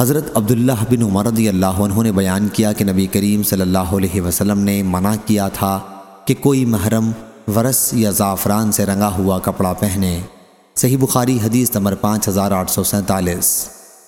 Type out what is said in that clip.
حضرت عبداللہ بن عمر رضی اللہ عنہ نے بیان کیا کہ نبی کریم صلی اللہ علیہ وسلم نے منع کیا تھا کہ کوئی محرم ورس یا زعفران سے رنگا ہوا کپڑا پہنے۔ صحیح بخاری حدیث نمبر پانچ ہزار آٹھ سو سینتالیس۔